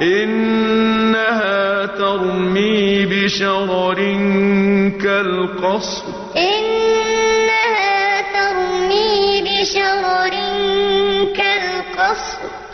إِنَّهَا تَرْمِي بِشَرَرٍ كَالْقَصْرِ. إِنَّهَا تَرْمِي بِشَرَرٍ كَالْقَصْرِ.